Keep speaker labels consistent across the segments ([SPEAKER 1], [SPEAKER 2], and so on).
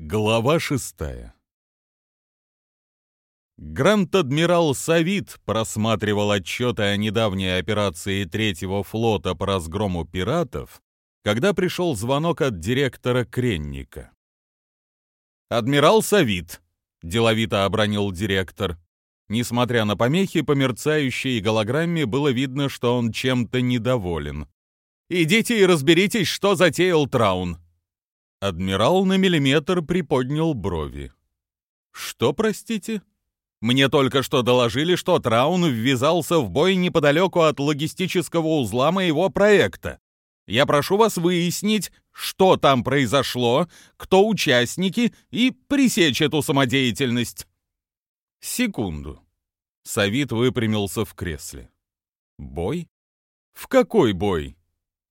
[SPEAKER 1] Глава шестая Гранд-адмирал Савит просматривал отчеты о недавней операции Третьего флота по разгрому пиратов, когда пришел звонок от директора Кренника. «Адмирал Савит», — деловито обронил директор. Несмотря на помехи, по мерцающей голограмме было видно, что он чем-то недоволен. «Идите и разберитесь, что затеял Траун», Адмирал на миллиметр приподнял брови. «Что, простите?» «Мне только что доложили, что Траун ввязался в бой неподалеку от логистического узла моего проекта. Я прошу вас выяснить, что там произошло, кто участники, и пресечь эту самодеятельность». «Секунду». Савит выпрямился в кресле. «Бой? В какой бой?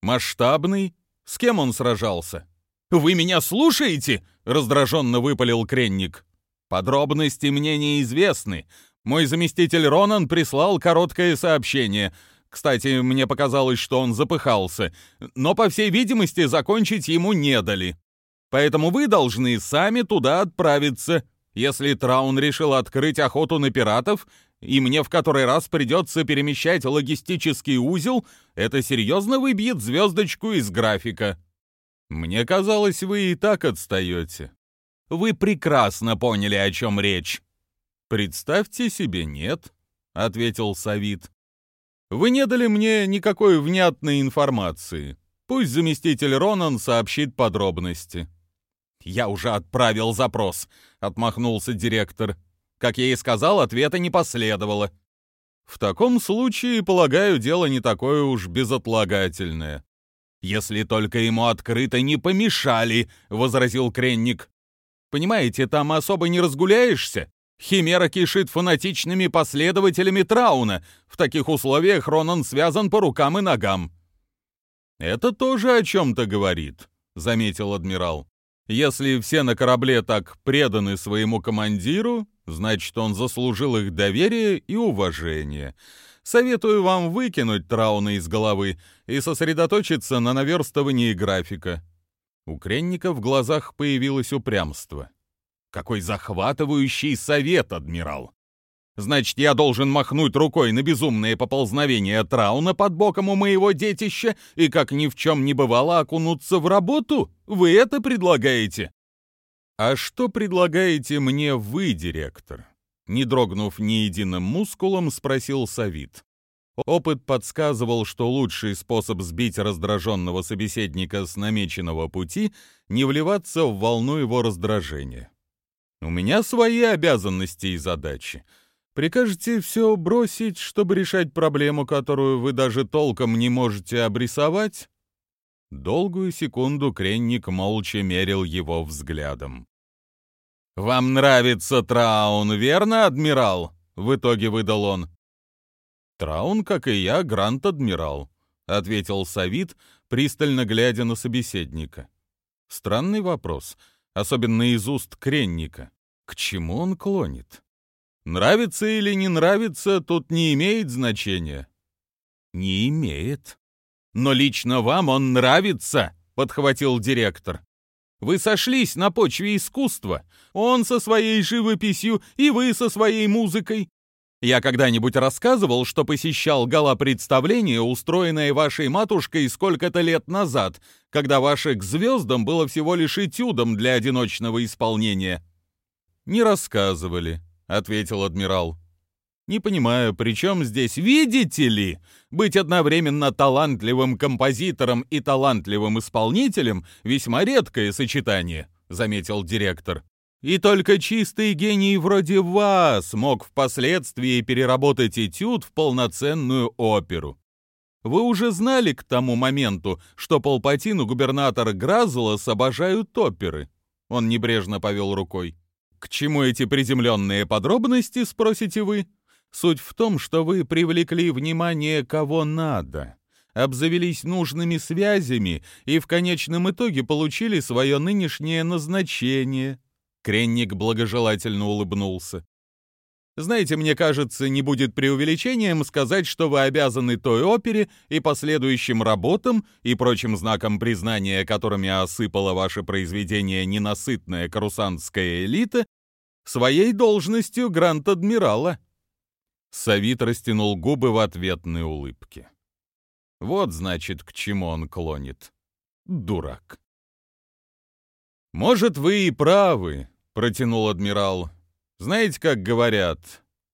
[SPEAKER 1] Масштабный? С кем он сражался?» «Вы меня слушаете?» — раздраженно выпалил Кренник. «Подробности мне неизвестны. Мой заместитель Ронан прислал короткое сообщение. Кстати, мне показалось, что он запыхался. Но, по всей видимости, закончить ему не дали. Поэтому вы должны сами туда отправиться. Если Траун решил открыть охоту на пиратов, и мне в который раз придется перемещать логистический узел, это серьезно выбьет звездочку из графика». Мне казалось, вы и так отстаете. Вы прекрасно поняли, о чем речь. Представьте себе, нет, ответил Савит. Вы не дали мне никакой внятной информации. Пусть заместитель Ронан сообщит подробности. Я уже отправил запрос, отмахнулся директор. Как я и сказал, ответа не последовало. В таком случае, полагаю, дело не такое уж безотлагательное. «Если только ему открыто не помешали», — возразил Кренник. «Понимаете, там особо не разгуляешься. Химера кишит фанатичными последователями Трауна. В таких условиях Ронан связан по рукам и ногам». «Это тоже о чем-то говорит», — заметил адмирал. «Если все на корабле так преданы своему командиру, значит, он заслужил их доверие и уважение. Советую вам выкинуть Трауна из головы и сосредоточиться на наверстывании графика». У Кренника в глазах появилось упрямство. «Какой захватывающий совет, адмирал! Значит, я должен махнуть рукой на безумные поползновения Трауна под боком у моего детища и, как ни в чем не бывало, окунуться в работу? Вы это предлагаете?» «А что предлагаете мне вы, директор?» Не дрогнув ни единым мускулом, спросил Савит. Опыт подсказывал, что лучший способ сбить раздраженного собеседника с намеченного пути — не вливаться в волну его раздражения. «У меня свои обязанности и задачи. Прикажете все бросить, чтобы решать проблему, которую вы даже толком не можете обрисовать?» Долгую секунду Кренник молча мерил его взглядом. «Вам нравится Траун, верно, адмирал?» — в итоге выдал он. «Траун, как и я, грант-адмирал», — ответил Савит, пристально глядя на собеседника. Странный вопрос, особенно из уст Кренника. К чему он клонит? Нравится или не нравится, тут не имеет значения. Не имеет. Но лично вам он нравится, подхватил директор. Вы сошлись на почве искусства. Он со своей живописью и вы со своей музыкой. Я когда-нибудь рассказывал, что посещал гала-представление, устроенное вашей матушкой сколько-то лет назад, когда ваше «К звездам» было всего лишь этюдом для одиночного исполнения?» «Не рассказывали», — ответил адмирал. «Не понимаю, при чем здесь, видите ли, быть одновременно талантливым композитором и талантливым исполнителем — весьма редкое сочетание», — заметил директор. «И только чистый гений вроде вас мог впоследствии переработать этюд в полноценную оперу. Вы уже знали к тому моменту, что Палпатин и губернатор Гразлос обожают оперы?» Он небрежно повел рукой. «К чему эти приземленные подробности, спросите вы?» Суть в том, что вы привлекли внимание кого надо, обзавелись нужными связями и в конечном итоге получили свое нынешнее назначение. Кренник благожелательно улыбнулся. Знаете, мне кажется, не будет преувеличением сказать, что вы обязаны той опере и последующим работам и прочим знакам признания, которыми осыпала ваше произведение ненасытная карусанская элита, своей должностью грант-адмирала». Савит растянул губы в ответной улыбке. Вот, значит, к чему он клонит. Дурак. «Может, вы и правы», — протянул адмирал. Знаете, как говорят,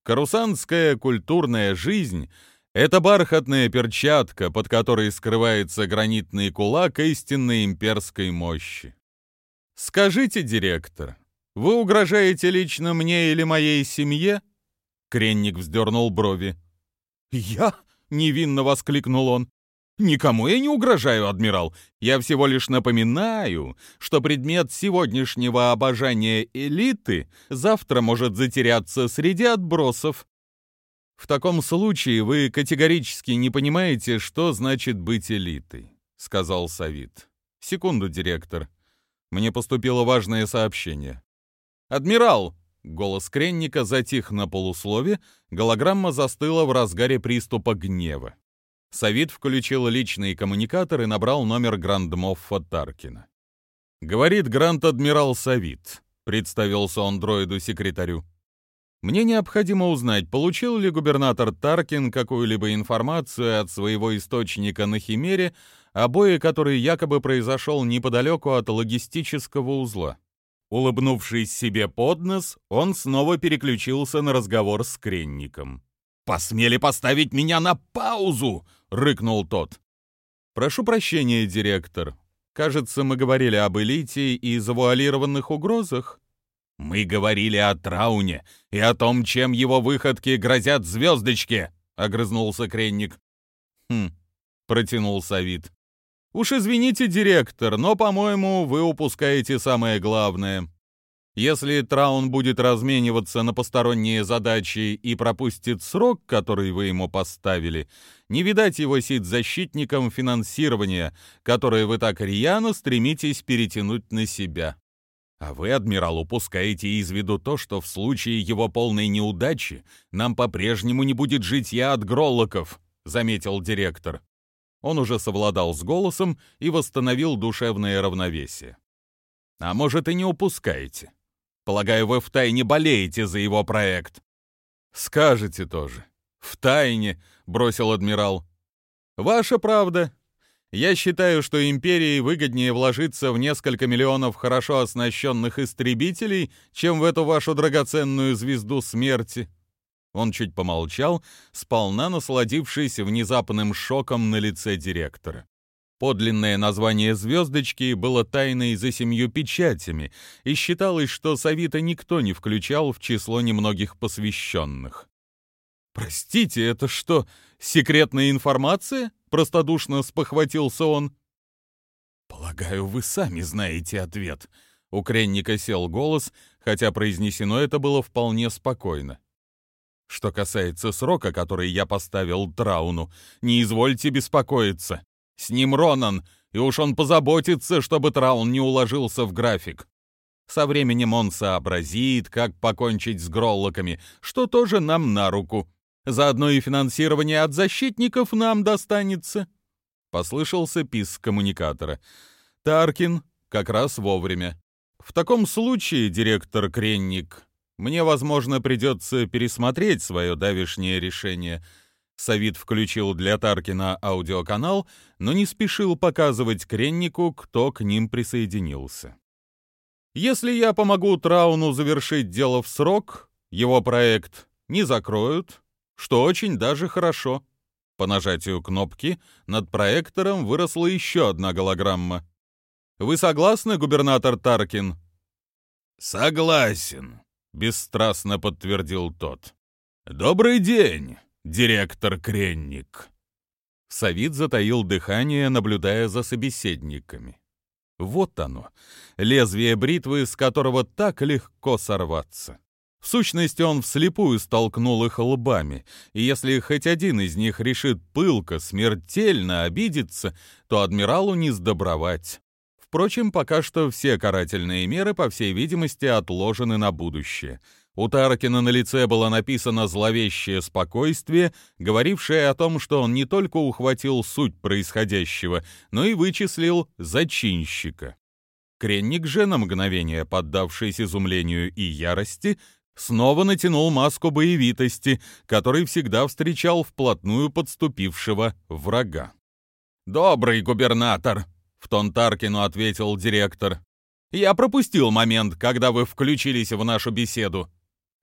[SPEAKER 1] карусанская культурная жизнь — это бархатная перчатка, под которой скрывается гранитный кулак истинной имперской мощи. Скажите, директор, вы угрожаете лично мне или моей семье? Кренник вздернул брови. «Я?» — невинно воскликнул он. «Никому я не угрожаю, адмирал. Я всего лишь напоминаю, что предмет сегодняшнего обожания элиты завтра может затеряться среди отбросов. В таком случае вы категорически не понимаете, что значит быть элитой», — сказал Савит. «Секунду, директор. Мне поступило важное сообщение». «Адмирал!» — голос Кренника затих на полуслове, голограмма застыла в разгаре приступа гнева. Савит включил личный коммуникатор и набрал номер Грандмоффа Таркина. «Говорит Гранд-адмирал Савит», — представился он дроиду-секретарю. «Мне необходимо узнать, получил ли губернатор Таркин какую-либо информацию от своего источника на Химере о бое, который якобы произошел неподалеку от логистического узла». Улыбнувшись себе под нос, он снова переключился на разговор с Кренником. «Посмели поставить меня на паузу!» — рыкнул тот. «Прошу прощения, директор. Кажется, мы говорили об элите и завуалированных угрозах». «Мы говорили о Трауне и о том, чем его выходки грозят звездочке», — огрызнулся Кренник. «Хм», — протянул Савит. «Уж извините, директор, но, по-моему, вы упускаете самое главное. Если Траун будет размениваться на посторонние задачи и пропустит срок, который вы ему поставили, не видать его сид защитником финансирования, которое вы так рьяно стремитесь перетянуть на себя. А вы, адмирал, упускаете из виду то, что в случае его полной неудачи нам по-прежнему не будет житья от гроллоков, заметил директор. Он уже совладал с голосом и восстановил душевное равновесие. А может, и не упускаете. Полагаю, вы втайне болеете за его проект». «Скажете тоже». «Втайне», — бросил адмирал. «Ваша правда. Я считаю, что империи выгоднее вложиться в несколько миллионов хорошо оснащенных истребителей, чем в эту вашу драгоценную звезду смерти». Он чуть помолчал, сполна насладившись внезапным шоком на лице директора. Подлинное название «Звездочки» было тайной за семью печатями, и считалось, что Савита никто не включал в число немногих посвященных. «Простите, это что, секретная информация?» — простодушно спохватился он. «Полагаю, вы сами знаете ответ». У Кренника сел голос, хотя произнесено это было вполне спокойно. «Что касается срока, который я поставил Трауну, не извольте беспокоиться. С ним Ронан, и уж он позаботится, чтобы Траун не уложился в график. Со временем он сообразит, как покончить с гроллоками, что тоже нам на руку. Заодно и финансирование от защитников нам достанется. Послышался писк коммуникатора. Таркин как раз вовремя. В таком случае, директор Кренник, мне, возможно, придется пересмотреть свое давешнее решение — Савит включил для Таркина аудиоканал, но не спешил показывать Креннику, кто к ним присоединился. «Если я помогу Трауну завершить дело в срок, его проект не закроют, что очень даже хорошо». По нажатию кнопки над проектором выросла еще одна голограмма. «Вы согласны, губернатор Таркин?»
[SPEAKER 2] «Согласен», — бесстрастно подтвердил тот. «Добрый день директор Кренник».
[SPEAKER 1] Савид затаил дыхание, наблюдая за собеседниками. Вот оно, лезвие бритвы, с которого так легко сорваться. В сущности, он вслепую столкнул их лбами, и если хоть один из них решит пылко, смертельно обидеться, то адмиралу не сдобровать. Впрочем, пока что все карательные меры, по всей видимости, отложены на будущее. У Таркина на лице было написано зловещее спокойствие, говорившее о том, что он не только ухватил суть происходящего, но и вычислил зачинщика. Кренник же, на мгновение поддавшись изумлению и ярости, снова натянул маску боевитости, который всегда встречал вплотную подступившего врага. «Добрый губернатор!» — в тон Таркину ответил директор. «Я пропустил момент, когда вы включились в нашу беседу.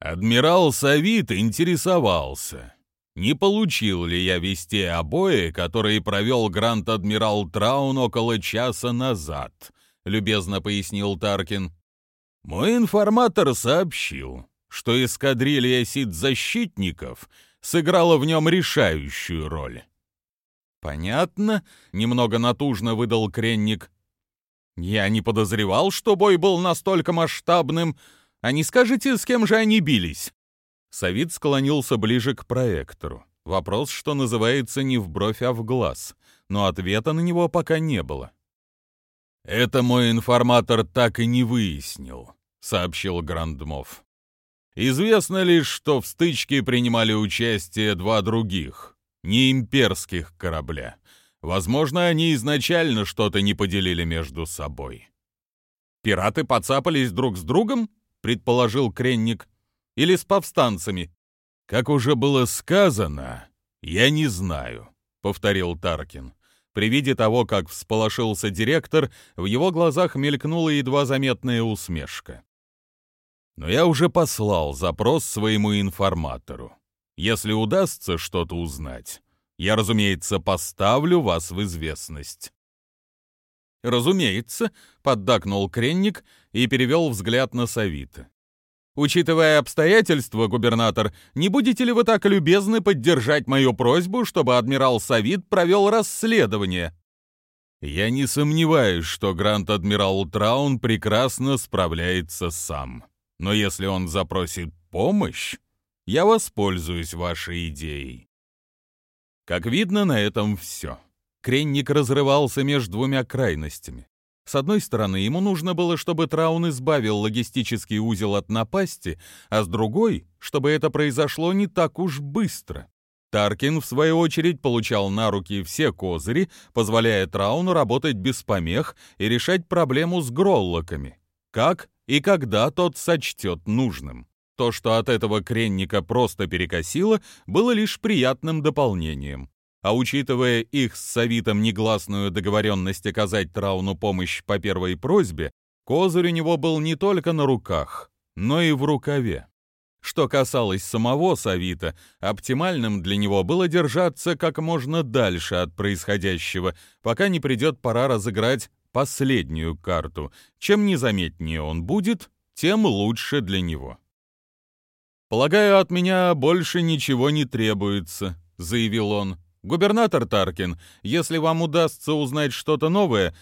[SPEAKER 1] Адмирал Савит интересовался, не получил ли я вести о бое, который провел Гранд-адмирал Траун около часа назад, любезно пояснил Таркин. Мой информатор сообщил, что эскадрилья сит-защитников сыграла в нем решающую роль. «Понятно», — немного натужно выдал Кренник. «Я не подозревал, что бой был настолько масштабным. А не скажете, с кем же они бились?» Савид склонился ближе к проектору. Вопрос, что называется, не в бровь, а в глаз. Но ответа на него пока не было. «Это мой информатор так и не выяснил», — сообщил Грандмов. «Известно лишь, что в стычке принимали участие два других, не имперских корабля. Возможно, они изначально что-то не поделили между собой». «Пираты подцапались друг с другом?» — предположил Кренник. «Или с повстанцами?» «Как уже было сказано, я не знаю», — повторил Таркин. При виде того, как всполошился директор, в его глазах мелькнула едва заметная усмешка. «Но я уже послал запрос своему информатору. Если удастся что-то узнать, я, разумеется, поставлю вас в известность». «Разумеется», — поддакнул Кренник и перевел взгляд на Савита. «Учитывая обстоятельства, губернатор, не будете ли вы так любезны поддержать мою просьбу, чтобы адмирал Савит провел расследование?» «Я не сомневаюсь, что Гранд-адмирал Траун прекрасно справляется сам. Но если он запросит помощь, я воспользуюсь вашей идеей». Как видно, на этом все. Кренник разрывался между двумя крайностями. С одной стороны, ему нужно было, чтобы Траун избавил логистический узел от напасти, а с другой, чтобы это произошло не так уж быстро. Таркин, в свою очередь, получал на руки все козыри, позволяя Трауну работать без помех и решать проблему с гроллоками. Как и когда тот сочтет нужным. То, что от этого кренника просто перекосило, было лишь приятным дополнением. А учитывая их с Савитом негласную договоренность оказать Трауну помощь по первой просьбе, козырь у него был не только на руках, но и в рукаве. Что касалось самого Савита, оптимальным для него было держаться как можно дальше от происходящего, пока не придет пора разыграть последнюю карту. Чем незаметнее он будет, тем лучше для него. «Полагаю, от меня больше ничего не требуется», — заявил он. «Губернатор Таркин, если вам удастся узнать что-то новое,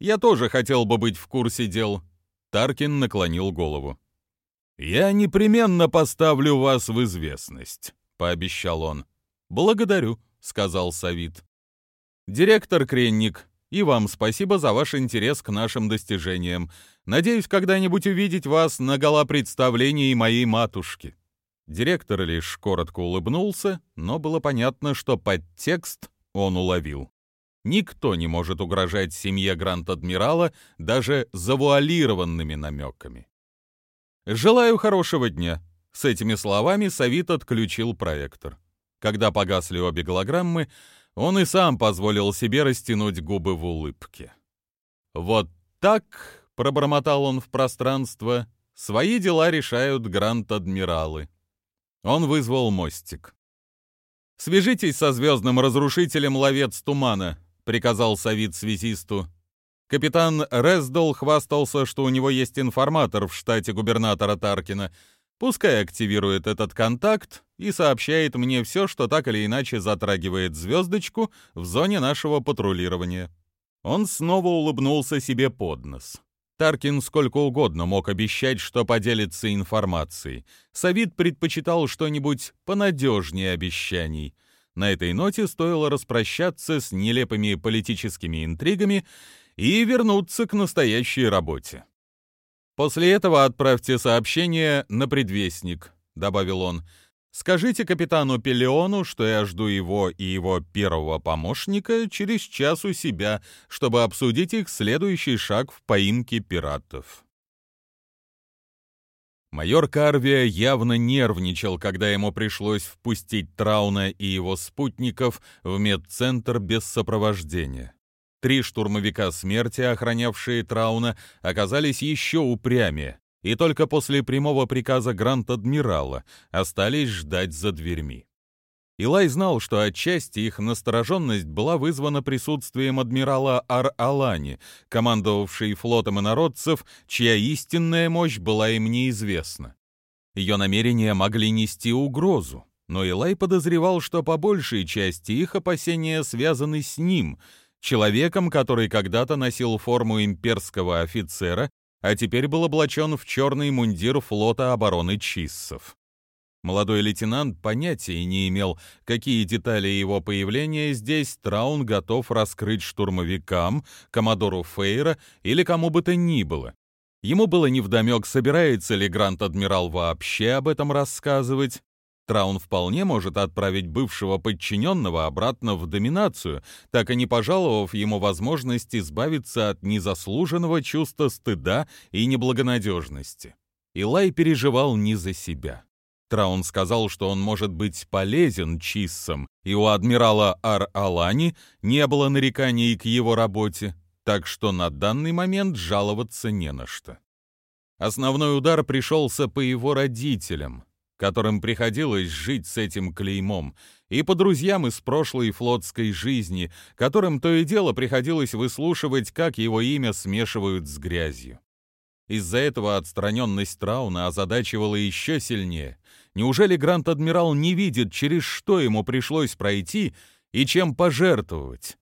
[SPEAKER 1] я тоже хотел бы быть в курсе дел». Таркин наклонил голову. «Я непременно поставлю вас в известность», — пообещал он. «Благодарю», — сказал Савит. «Директор Кренник, и вам спасибо за ваш интерес к нашим достижениям. Надеюсь когда-нибудь увидеть вас на гала-представлении моей матушки». Директор лишь коротко улыбнулся, но было понятно, что подтекст он уловил. Никто не может угрожать семье Гранд-Адмирала даже завуалированными намеками. «Желаю хорошего дня», — с этими словами Савит отключил проектор. Когда погасли обе голограммы, он и сам позволил себе растянуть губы в улыбке. «Вот так», — пробормотал он в пространство, — «свои дела решают Гранд-Адмиралы». Он вызвал мостик. «Свяжитесь со звездным разрушителем Ловец Тумана», — приказал Савит связисту. Капитан Рездол хвастался, что у него есть информатор в штате губернатора Таркина. Пускай активирует этот контакт и сообщает мне все, что так или иначе затрагивает звездочку в зоне нашего патрулирования. Он снова улыбнулся себе под нос. Таркин сколько угодно мог обещать, что поделится информацией. Савид предпочитал что-нибудь понадежнее обещаний. На этой ноте стоило распрощаться с нелепыми политическими интригами и вернуться к настоящей работе. После этого отправьте сообщение на предвестник, добавил он. Скажите капитану Пелеону, что я жду его и его первого помощника через час у себя, чтобы обсудить их следующий шаг в поимке пиратов. Майор Карвия явно нервничал, когда ему пришлось впустить Трауна и его спутников в медцентр без сопровождения. Три штурмовика смерти, охранявшие Трауна, оказались еще упрямее, и только после прямого приказа Гранд-Адмирала остались ждать за дверьми. Илай знал, что отчасти их настороженность была вызвана присутствием адмирала Ар-Алани, командовавшей флотом инородцев, чья истинная мощь была им неизвестна. Ее намерения могли нести угрозу, но Илай подозревал, что по большей части их опасения связаны с ним, человеком, который когда-то носил форму имперского офицера, а теперь был облачен в черный мундир флота обороны Чиссов. Молодой лейтенант понятия не имел, какие детали его появления здесь Траун готов раскрыть штурмовикам, коммодору Фейра или кому бы то ни было. Ему было невдомек, собирается ли Грант-адмирал вообще об этом рассказывать. Траун вполне может отправить бывшего подчиненного обратно в доминацию, так и не пожаловав ему возможность избавиться от незаслуженного чувства стыда и неблагонадежности. Илай переживал не за себя. Траун сказал, что он может быть полезен Чиссам, и у адмирала Ар-Алани не было нареканий к его работе, так что на данный момент жаловаться не на что. Основной удар пришелся по его родителям, которым приходилось жить с этим клеймом, и по друзьям из прошлой флотской жизни, которым то и дело приходилось выслушивать, как его имя смешивают с грязью. Из-за этого отстраненность Трауна озадачивала еще сильнее. Неужели Грант-адмирал не видит, через что ему пришлось пройти и чем пожертвовать?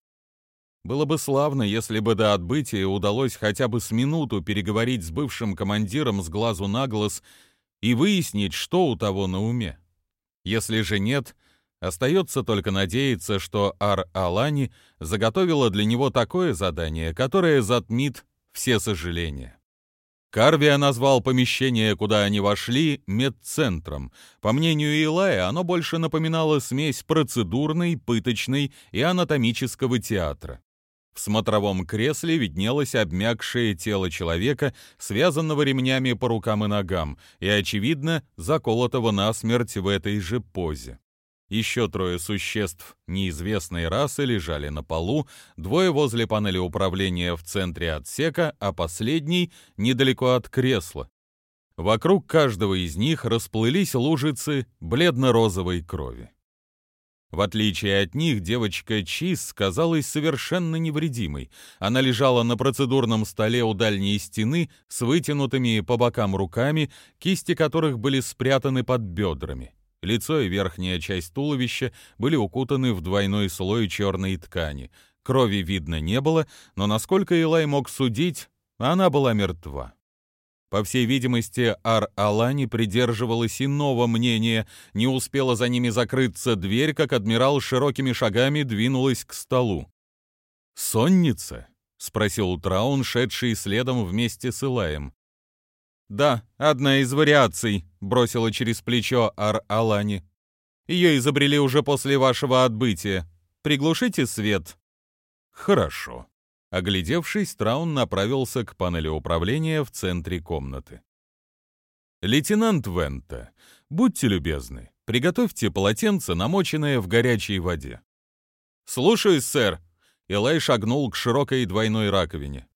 [SPEAKER 1] Было бы славно, если бы до отбытия удалось хотя бы с минуту переговорить с бывшим командиром с глазу на глаз и выяснить, что у того на уме. Если же нет, остается только надеяться, что Ар-Алани заготовила для него такое задание, которое затмит все сожаления. Карвия назвал помещение, куда они вошли, медцентром. По мнению Илая, оно больше напоминало смесь процедурной, пыточной и анатомического театра. В смотровом кресле виднелось обмякшее тело человека, связанного ремнями по рукам и ногам, и, очевидно, заколотого насмерть в этой же позе. Еще трое существ неизвестной расы лежали на полу, двое возле панели управления в центре отсека, а последний недалеко от кресла. Вокруг каждого из них расплылись лужицы бледно-розовой крови. В отличие от них, девочка Чиз казалась совершенно невредимой. Она лежала на процедурном столе у дальней стены с вытянутыми по бокам руками, кисти которых были спрятаны под бедрами. Лицо и верхняя часть туловища были укутаны в двойной слой черной ткани. Крови видно не было, но, насколько Илай мог судить, она была мертва. По всей видимости, Ар-Алани придерживалась иного мнения, не успела за ними закрыться дверь, как адмирал широкими шагами двинулась к столу. «Сонница?» — спросил Траун, шедший следом вместе с Илаем. «Да, одна из вариаций», — бросила через плечо Ар-Алани. «Ее изобрели уже после вашего отбытия. Приглушите свет». «Хорошо». Оглядевшись, Траун направился к панели управления в центре комнаты. «Лейтенант Вента, будьте любезны, приготовьте полотенце, намоченное в горячей воде». «Слушаюсь, сэр», — Элай шагнул к широкой двойной раковине.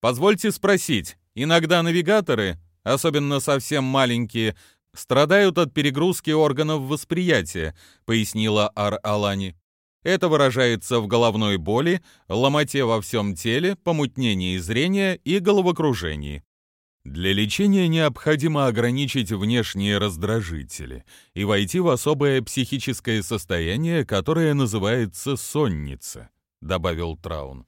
[SPEAKER 1] «Позвольте спросить, иногда навигаторы особенно совсем маленькие, страдают от перегрузки органов восприятия, пояснила Ар-Алани. Это выражается в головной боли, ломоте во всем теле, помутнении зрения и головокружении. Для лечения необходимо ограничить внешние раздражители и войти в особое психическое состояние, которое называется сонница, добавил Траун.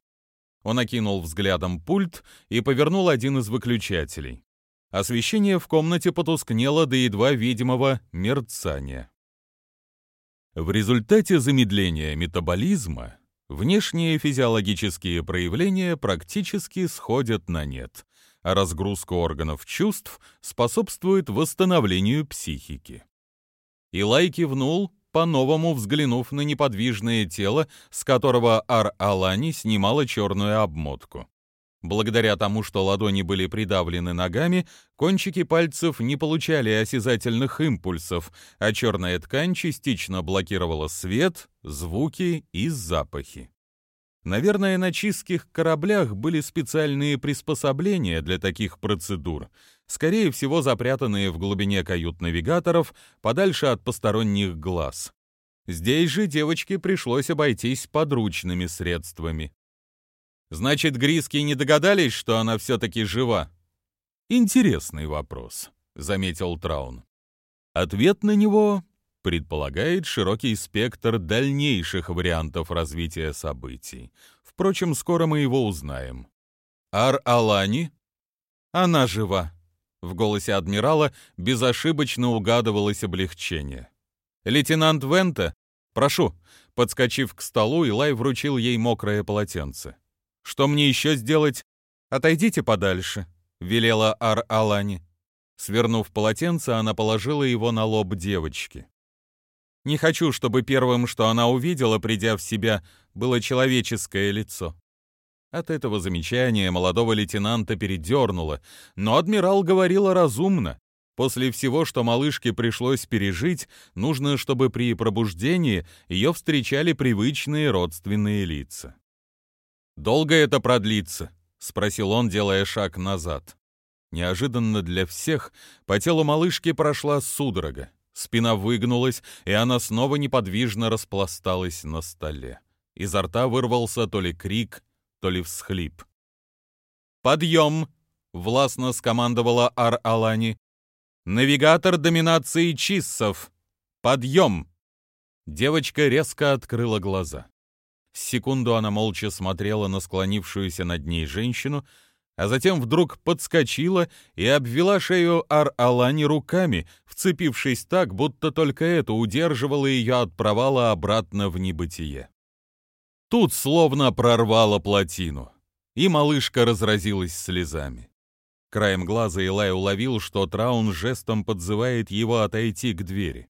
[SPEAKER 1] Он окинул взглядом пульт и повернул один из выключателей. Освещение в комнате потускнело до едва видимого мерцания. В результате замедления метаболизма внешние физиологические проявления практически сходят на нет, а разгрузка органов чувств способствует восстановлению психики. Илай кивнул, по-новому взглянув на неподвижное тело, с которого Ар-Алани снимала черную обмотку. Благодаря тому, что ладони были придавлены ногами, кончики пальцев не получали осязательных импульсов, а черная ткань частично блокировала свет, звуки и запахи. Наверное, на чистских кораблях были специальные приспособления для таких процедур, скорее всего, запрятанные в глубине кают навигаторов, подальше от посторонних глаз. Здесь же девочке пришлось обойтись подручными средствами. Значит, Гриски не догадались, что она все-таки жива? Интересный вопрос, заметил Траун. Ответ на него предполагает широкий спектр дальнейших вариантов развития событий. Впрочем, скоро мы его узнаем. Ар-Алани? Она жива. В голосе адмирала безошибочно угадывалось облегчение. Лейтенант Вента, прошу, подскочив к столу, Илай вручил ей мокрое полотенце. Что мне еще сделать? Отойдите подальше, велела Ар-Алани. Свернув полотенце, она положила его на лоб девочки. Не хочу, чтобы первым, что она увидела, придя в себя, было человеческое лицо. От этого замечания молодого лейтенанта передернуло, но адмирал говорила разумно. После всего, что малышке пришлось пережить, нужно, чтобы при пробуждении ее встречали привычные родственные лица. «Долго это продлится?» — спросил он, делая шаг назад. Неожиданно для всех по телу малышки прошла судорога. Спина выгнулась, и она снова неподвижно распласталась на столе. Изо рта вырвался то ли крик, то ли всхлип. «Подъем!» — властно скомандовала Ар-Алани. «Навигатор доминации чиссов! Подъем!» Девочка резко открыла глаза. Секунду она молча смотрела на склонившуюся над ней женщину, а затем вдруг подскочила и обвела шею Ар-Алани руками, вцепившись так, будто только это удерживало ее от провала обратно в небытие. Тут словно прорвало плотину, и малышка разразилась слезами. Краем глаза Илай уловил, что Траун жестом подзывает его отойти к двери.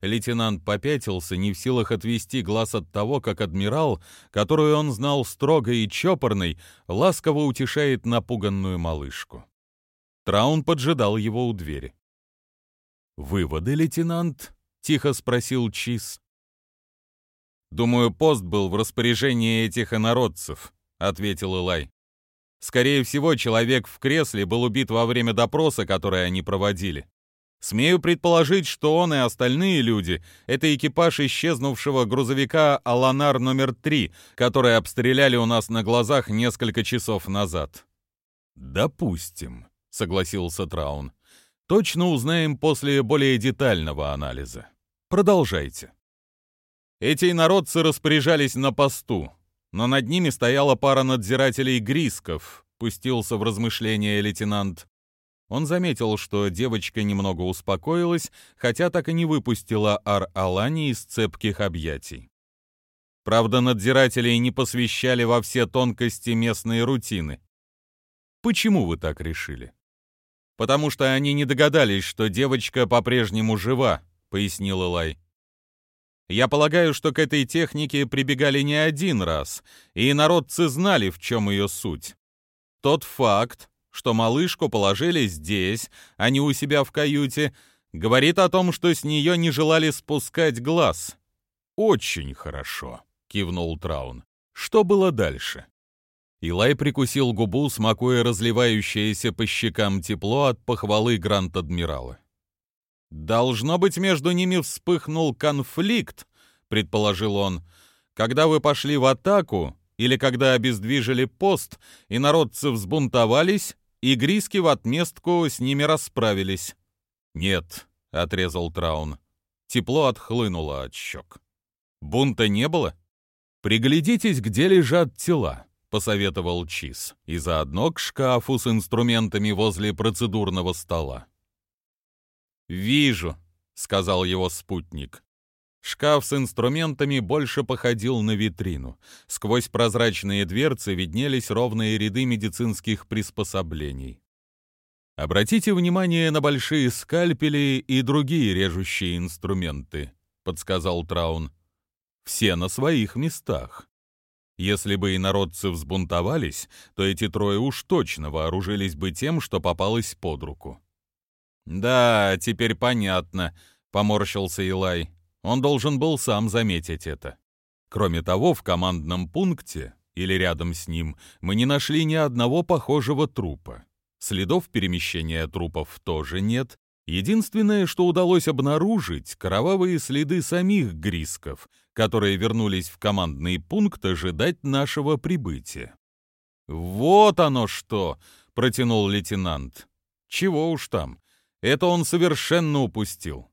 [SPEAKER 1] Лейтенант попятился, не в силах отвести глаз от того, как адмирал, которую он знал строго и чопорной, ласково утешает напуганную малышку. Траун поджидал его у двери. «Выводы, лейтенант?» — тихо спросил Чиз. «Думаю, пост был в распоряжении этих инородцев», — ответил Илай. «Скорее всего, человек в кресле был убит во время допроса, который они проводили. Смею предположить, что он и остальные люди — это экипаж исчезнувшего грузовика «Аланар номер 3», который обстреляли у нас на глазах несколько часов назад. «Допустим», — согласился Траун. «Точно узнаем после более детального анализа. Продолжайте». Эти народцы распоряжались на посту, но над ними стояла пара надзирателей Грисков, пустился в размышления лейтенант. Он заметил, что девочка немного успокоилась, хотя так и не выпустила Ар-Алани из цепких объятий. Правда, надзирателей не посвящали во все тонкости местной рутины. Почему вы так решили? Потому что они не догадались, что девочка по-прежнему жива, пояснил Элай. Я полагаю, что к этой технике прибегали не один раз, и народцы знали, в чем ее суть. Тот факт, что малышку положили здесь, а не у себя в каюте, говорит о том, что с нее не желали спускать глаз. «Очень хорошо», — кивнул Траун. «Что было дальше?» Илай прикусил губу, смакуя разливающееся по щекам тепло от похвалы Гранд-Адмирала. «Должно быть, между ними вспыхнул конфликт», — предположил он. «Когда вы пошли в атаку, или когда обездвижили пост, и народцы взбунтовались, и Гриски в отместку с ними расправились. «Нет», — отрезал Траун. Тепло отхлынуло от щек. «Бунта не было?» «Приглядитесь, где лежат тела», — посоветовал Чиз, и заодно к шкафу с инструментами возле процедурного стола. «Вижу», — сказал его спутник. Шкаф с инструментами больше походил на витрину. Сквозь прозрачные дверцы виднелись ровные ряды медицинских приспособлений. Обратите внимание на большие скальпели и другие режущие инструменты, подсказал Траун. Все на своих местах. Если бы инородцы взбунтовались, то эти трое уж точно вооружились бы тем, что попалось под руку. «Да, теперь понятно», — поморщился Илай. Он должен был сам заметить это. Кроме того, в командном пункте или рядом с ним мы не нашли ни одного похожего трупа. Следов перемещения трупов тоже нет. Единственное, что удалось обнаружить, кровавые следы самих грисков, которые вернулись в командный пункт ожидать нашего прибытия. «Вот оно что!» — протянул лейтенант. «Чего уж там. Это он совершенно упустил.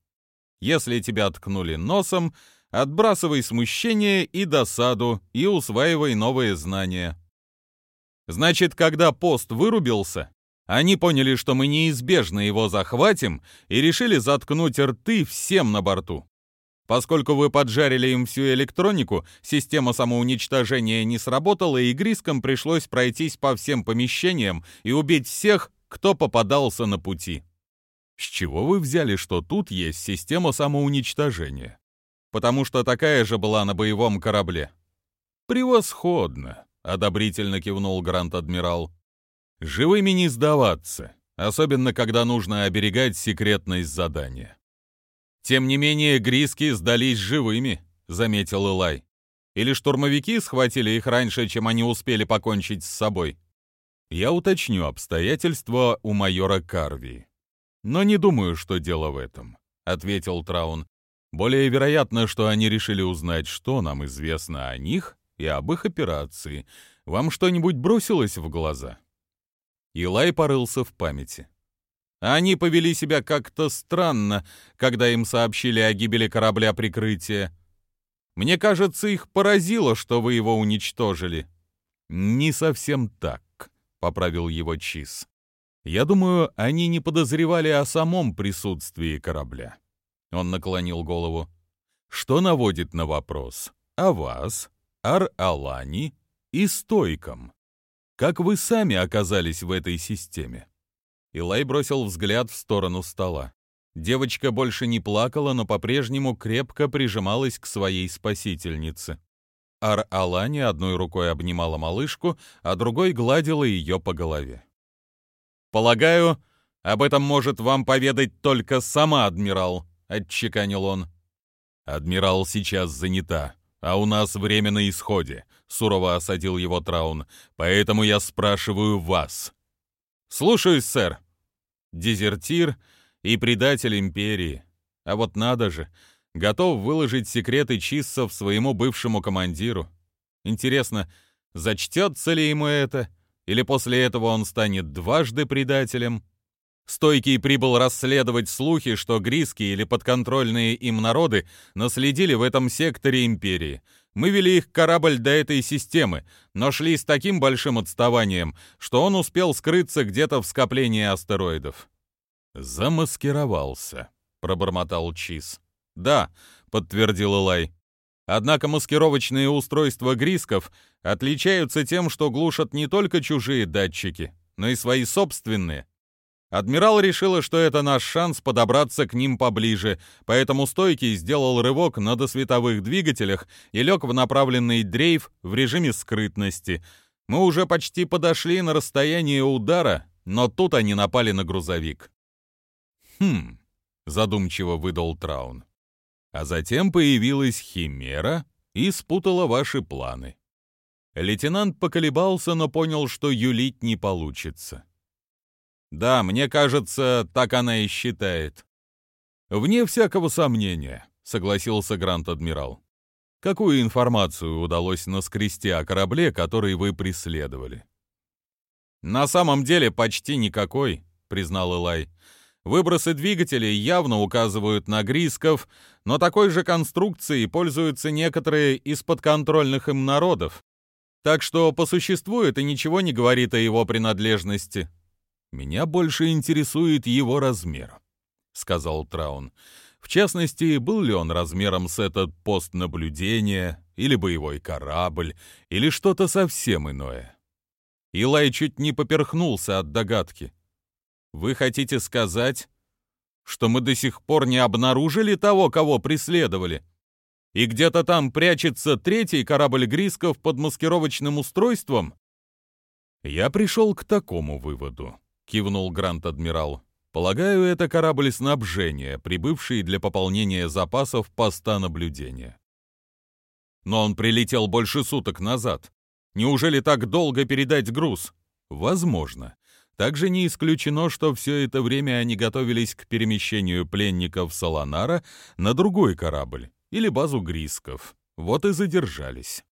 [SPEAKER 1] Если тебя ткнули носом, отбрасывай смущение и досаду и усваивай новые знания. Значит, когда пост вырубился, они поняли, что мы неизбежно его захватим и решили заткнуть рты всем на борту. Поскольку вы поджарили им всю электронику, система самоуничтожения не сработала, и Грискам пришлось пройтись по всем помещениям и убить всех, кто попадался на пути. С чего вы взяли, что тут есть система самоуничтожения? Потому что такая же была на боевом корабле. Превосходно, одобрительно кивнул Грант-адмирал. Живыми не сдаваться, особенно когда нужно оберегать секретность задания. Тем не менее, гриски сдались живыми, заметил Илай. Или штурмовики схватили их раньше, чем они успели покончить с собой? Я уточню обстоятельства у майора Карви. Но не думаю, что дело в этом, ответил Траун. Более вероятно, что они решили узнать, что нам известно о них и об их операции. Вам что-нибудь бросилось в глаза? Илай порылся в памяти. Они повели себя как-то странно, когда им сообщили о гибели корабля прикрытия. Мне кажется, их поразило, что вы его уничтожили. Не совсем так, поправил его Чиз. Я думаю, они не подозревали о самом присутствии корабля. Он наклонил голову. Что наводит на вопрос о вас, Ар-Алани и Стойком? Как вы сами оказались в этой системе? Илай бросил взгляд в сторону стола. Девочка больше не плакала, но по-прежнему крепко прижималась к своей спасительнице. Ар-Алани одной рукой обнимала малышку, а другой гладила ее по голове. «Полагаю, об этом может вам поведать только сама, адмирал», — отчеканил он. «Адмирал сейчас занята, а у нас время на исходе», — сурово осадил его Траун. «Поэтому я спрашиваю вас». «Слушаюсь, сэр». Дезертир и предатель империи. А вот надо же, готов выложить секреты чиссов своему бывшему командиру. Интересно, зачтется ли ему это или после этого он станет дважды предателем? Стойкий прибыл расследовать слухи, что гриски или подконтрольные им народы наследили в этом секторе империи. Мы вели их корабль до этой системы, но шли с таким большим отставанием, что он успел скрыться где-то в скоплении астероидов. «Замаскировался», — пробормотал Чиз. «Да», — подтвердил Элай. Однако маскировочные устройства грисков отличаются тем, что глушат не только чужие датчики, но и свои собственные. Адмирал решила, что это наш шанс подобраться к ним поближе, поэтому стойкий сделал рывок на досветовых двигателях и лег в направленный дрейф в режиме скрытности. Мы уже почти подошли на расстояние удара, но тут они напали на грузовик. «Хм», — задумчиво выдал Траун. А затем появилась Химера и спутала ваши планы. Лейтенант поколебался, но понял, что юлить не получится. Да, мне кажется, так она и считает. Вне всякого сомнения, согласился Грант-адмирал. Какую информацию удалось наскрести о корабле, который вы преследовали? На самом деле почти никакой, признал Элай. Выбросы двигателей явно указывают на грисков, но такой же конструкцией пользуются некоторые из подконтрольных им народов. Так что по существу это ничего не говорит о его принадлежности. «Меня больше интересует его размер», — сказал Траун. В частности, был ли он размером с этот пост наблюдения, или боевой корабль, или что-то совсем иное. Илай чуть не поперхнулся от догадки. Вы хотите сказать, что мы до сих пор не обнаружили того, кого преследовали? И где-то там прячется третий корабль Грисков под маскировочным устройством? Я пришел к такому выводу, кивнул Грант-адмирал. Полагаю, это корабль снабжения, прибывший для пополнения запасов поста наблюдения. Но он прилетел больше суток назад. Неужели так долго передать груз? Возможно. Также не исключено, что все это время они готовились к перемещению пленников Солонара на другой корабль или базу Грисков. Вот и задержались.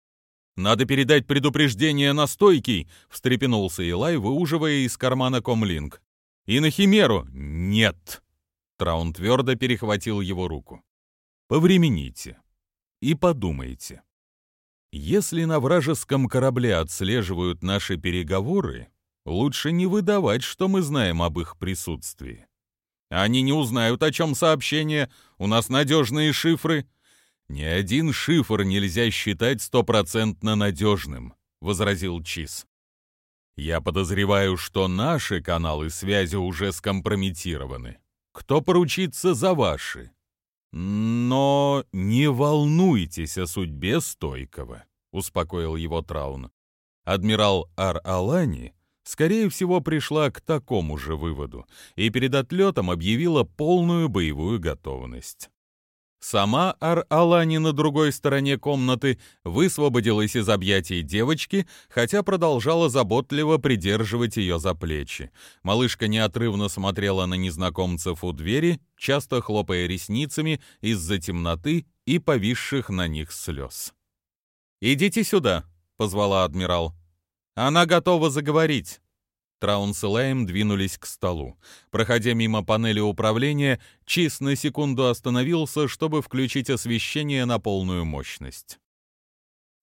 [SPEAKER 1] «Надо передать предупреждение на стойкий!» — встрепенулся Илай, выуживая из кармана комлинг. «И на Химеру?» «Нет!» Траун твердо перехватил его руку. «Повремените и подумайте. Если на вражеском корабле отслеживают наши переговоры, лучше не выдавать, что мы знаем об их присутствии. Они не узнают, о чем сообщение, у нас надежные шифры. Ни один шифр нельзя считать стопроцентно надежным, возразил Чиз. Я подозреваю, что наши каналы связи уже скомпрометированы. Кто поручится за ваши? «Но не волнуйтесь о судьбе Стойкого», — успокоил его Траун. Адмирал Ар-Алани, скорее всего, пришла к такому же выводу и перед отлетом объявила полную боевую готовность. Сама Ар-Алани на другой стороне комнаты высвободилась из объятий девочки, хотя продолжала заботливо придерживать ее за плечи. Малышка неотрывно смотрела на незнакомцев у двери, часто хлопая ресницами из-за темноты и повисших на них слез. «Идите сюда», — позвала адмирал. «Она готова заговорить». Траунс и Лайм двинулись к столу. Проходя мимо панели управления, Чиз на секунду остановился, чтобы включить освещение на полную мощность.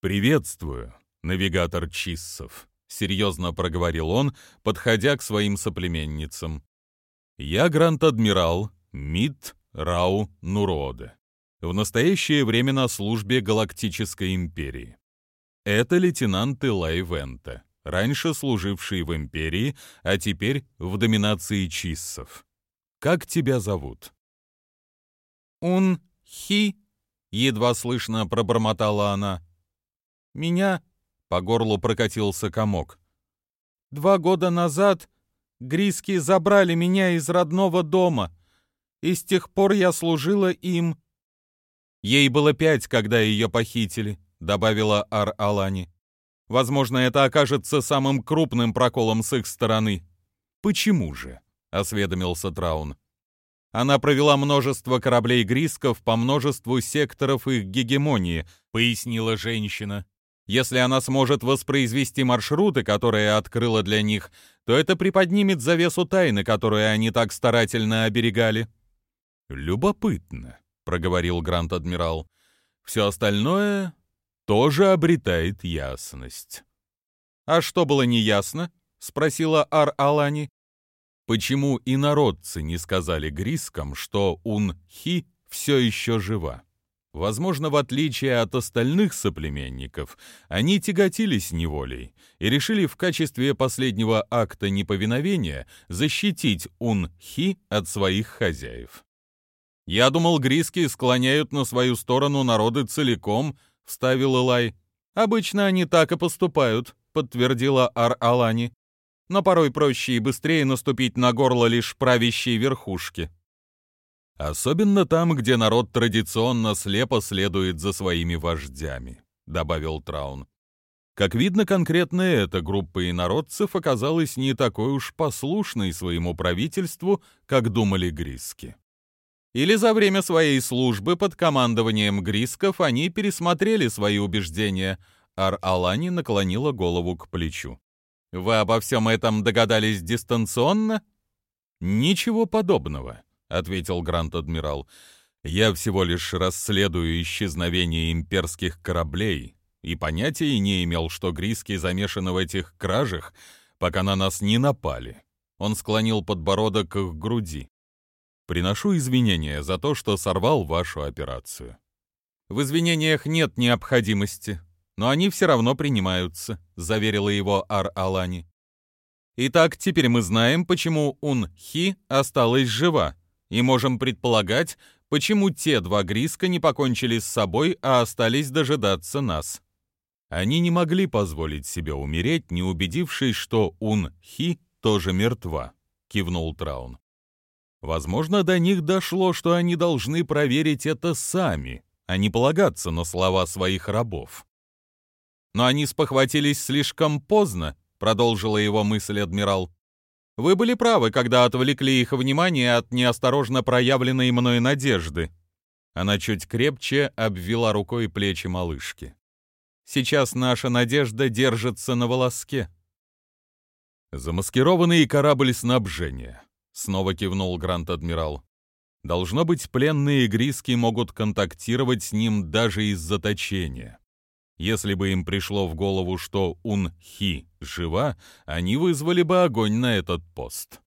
[SPEAKER 1] «Приветствую, навигатор Чиссов», — серьезно проговорил он, подходя к своим соплеменницам. «Я Грант-адмирал Мид Рау Нуроде, в настоящее время на службе Галактической империи. Это лейтенант Илай Вента раньше служивший в империи, а теперь в доминации чиссов. Как тебя зовут?
[SPEAKER 3] «Ун Хи», — едва слышно пробормотала она. «Меня...» — по горлу прокатился комок. «Два года назад Гриски забрали меня из родного дома, и с тех пор я служила им».
[SPEAKER 1] «Ей было пять, когда ее похитили», — добавила Ар-Алани. Возможно, это окажется самым крупным проколом с их стороны. Почему же? осведомился Траун. Она провела множество кораблей Грисков по множеству секторов их гегемонии, пояснила женщина. Если она сможет воспроизвести маршруты, которые открыла для них, то это приподнимет завесу тайны, которую они так старательно оберегали. Любопытно, проговорил Грант-адмирал. Все остальное тоже обретает ясность. «А что было неясно?» — спросила Ар-Алани. «Почему и народцы не сказали Грискам, что Ун-Хи все еще жива?» Возможно, в отличие от остальных соплеменников, они тяготились неволей и решили в качестве последнего акта неповиновения защитить Ун-Хи от своих хозяев. Я думал, гриски склоняют на свою сторону народы целиком, вставил Илай. «Обычно они так и поступают», — подтвердила Ар-Алани. «Но порой проще и быстрее наступить на горло лишь правящей верхушки». «Особенно там, где народ традиционно слепо следует за своими вождями», — добавил Траун. Как видно, конкретно эта группа инородцев оказалась не такой уж послушной своему правительству, как думали гриски. Или за время своей службы под командованием Грисков они пересмотрели свои убеждения. Ар-Алани наклонила голову к плечу. «Вы обо всем этом догадались дистанционно?» «Ничего подобного», — ответил Грант-адмирал. «Я всего лишь расследую исчезновение имперских кораблей и понятия не имел, что Гриски замешаны в этих кражах, пока на нас не напали». Он склонил подбородок к груди. Приношу извинения за то, что сорвал вашу операцию. В извинениях нет необходимости, но они все равно принимаются, заверила его Ар-Алани.
[SPEAKER 3] Итак, теперь мы знаем, почему Ун-Хи осталась жива, и можем предполагать, почему те два Гриска не покончили с собой, а остались дожидаться нас.
[SPEAKER 1] Они не могли позволить себе умереть, не убедившись, что Ун-Хи тоже мертва, кивнул Траун. Возможно, до них дошло, что они должны проверить это сами, а не полагаться на слова своих рабов.
[SPEAKER 3] Но они спохватились слишком поздно, продолжила его мысль адмирал. Вы были правы, когда отвлекли их внимание от неосторожно проявленной мной надежды. Она чуть крепче обвела рукой плечи малышки. Сейчас наша надежда держится на волоске.
[SPEAKER 1] Замаскированный корабль снабжения. Снова кивнул Грант-адмирал. Должно быть, пленные гриски могут контактировать с ним даже из заточения. Если бы им пришло в голову, что Ун-Хи жива, они вызвали бы огонь на этот пост.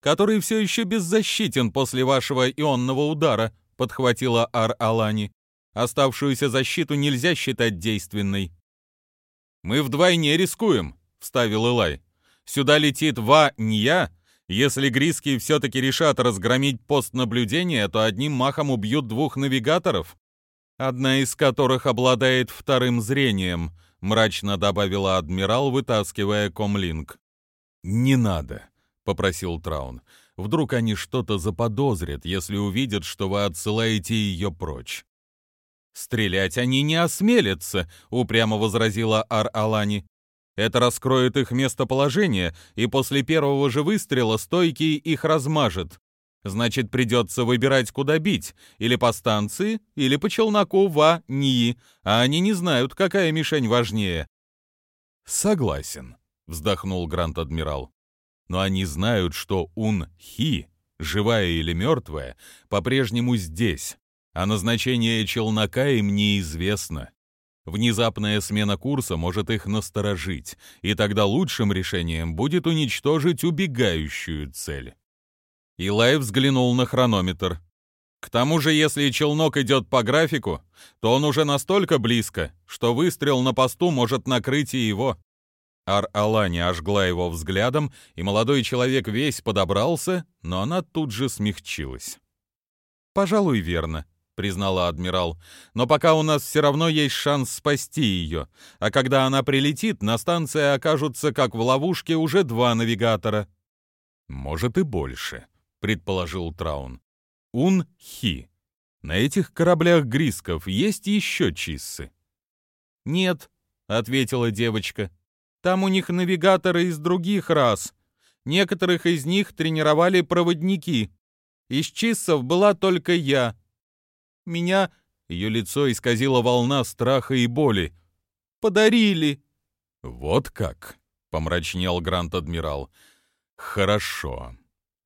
[SPEAKER 3] «Который все еще беззащитен после вашего ионного удара», — подхватила Ар-Алани. «Оставшуюся защиту нельзя считать действенной». «Мы вдвойне рискуем», — вставил Илай. «Сюда летит Ва-Нья. Если гриски все-таки решат разгромить пост наблюдения, то одним махом убьют двух навигаторов, одна из которых обладает вторым зрением», — мрачно добавила адмирал, вытаскивая комлинг.
[SPEAKER 1] «Не надо», — попросил Траун. «Вдруг они что-то заподозрят, если увидят, что вы отсылаете ее прочь».
[SPEAKER 3] «Стрелять они не осмелятся», — упрямо возразила Ар-Алани. «Это раскроет их местоположение, и после первого же выстрела стойкий их размажет. Значит, придется выбирать, куда бить, или по станции, или по челноку Ва-Нии, а они не знают, какая мишень важнее.
[SPEAKER 1] «Согласен», — вздохнул Грант-адмирал. «Но они знают, что Ун-Хи, живая или мертвая, по-прежнему здесь, а назначение челнока им неизвестно. Внезапная смена курса может их насторожить, и тогда лучшим решением будет уничтожить убегающую цель.
[SPEAKER 3] Илай взглянул на хронометр. К тому же, если челнок идет по графику, то он уже настолько близко, что выстрел на посту может накрыть и его. Ар-Алани ожгла его взглядом, и молодой человек весь подобрался, но она тут же смягчилась. «Пожалуй, верно», — признала адмирал. «Но пока у нас все равно есть шанс спасти ее, а когда она прилетит, на станции окажутся, как в ловушке, уже два навигатора».
[SPEAKER 1] «Может и больше», предположил Траун. Ун-Хи. На этих кораблях Грисков есть еще чиссы?
[SPEAKER 3] Нет, ответила девочка. Там у них навигаторы из других рас. Некоторых из них тренировали проводники. Из чиссов была только я. Меня, ее лицо исказило волна страха и боли. Подарили.
[SPEAKER 1] Вот как, помрачнел Грант-адмирал. Хорошо.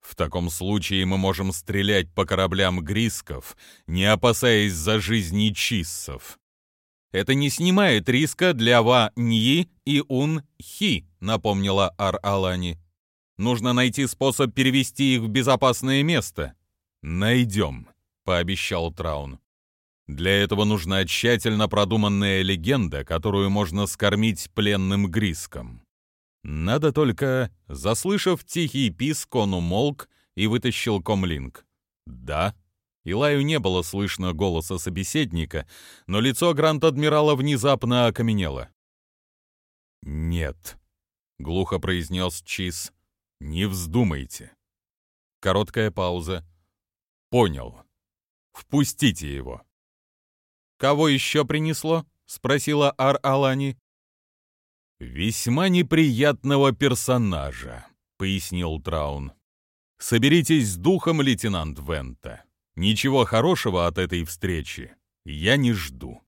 [SPEAKER 1] В таком случае мы можем стрелять по кораблям грисков, не опасаясь за жизни чиссов.
[SPEAKER 3] Это не снимает риска для Ва-Ньи и Ун-Хи, напомнила Ар-Алани. Нужно найти способ перевести их в безопасное место.
[SPEAKER 1] Найдем, пообещал Траун. Для этого нужна тщательно продуманная легенда, которую можно скормить пленным грискам. Надо только, заслышав тихий писк, он умолк и вытащил комлинг. «Да». Илаю не было слышно голоса собеседника, но лицо Грант-адмирала внезапно окаменело. «Нет», — глухо произнес Чиз, — «не вздумайте». Короткая пауза. «Понял. Впустите его».
[SPEAKER 3] «Кого еще принесло?» — спросила Ар-Алани.
[SPEAKER 1] «Весьма неприятного персонажа», — пояснил Траун. «Соберитесь с духом, лейтенант Вента. Ничего хорошего от этой встречи я не жду».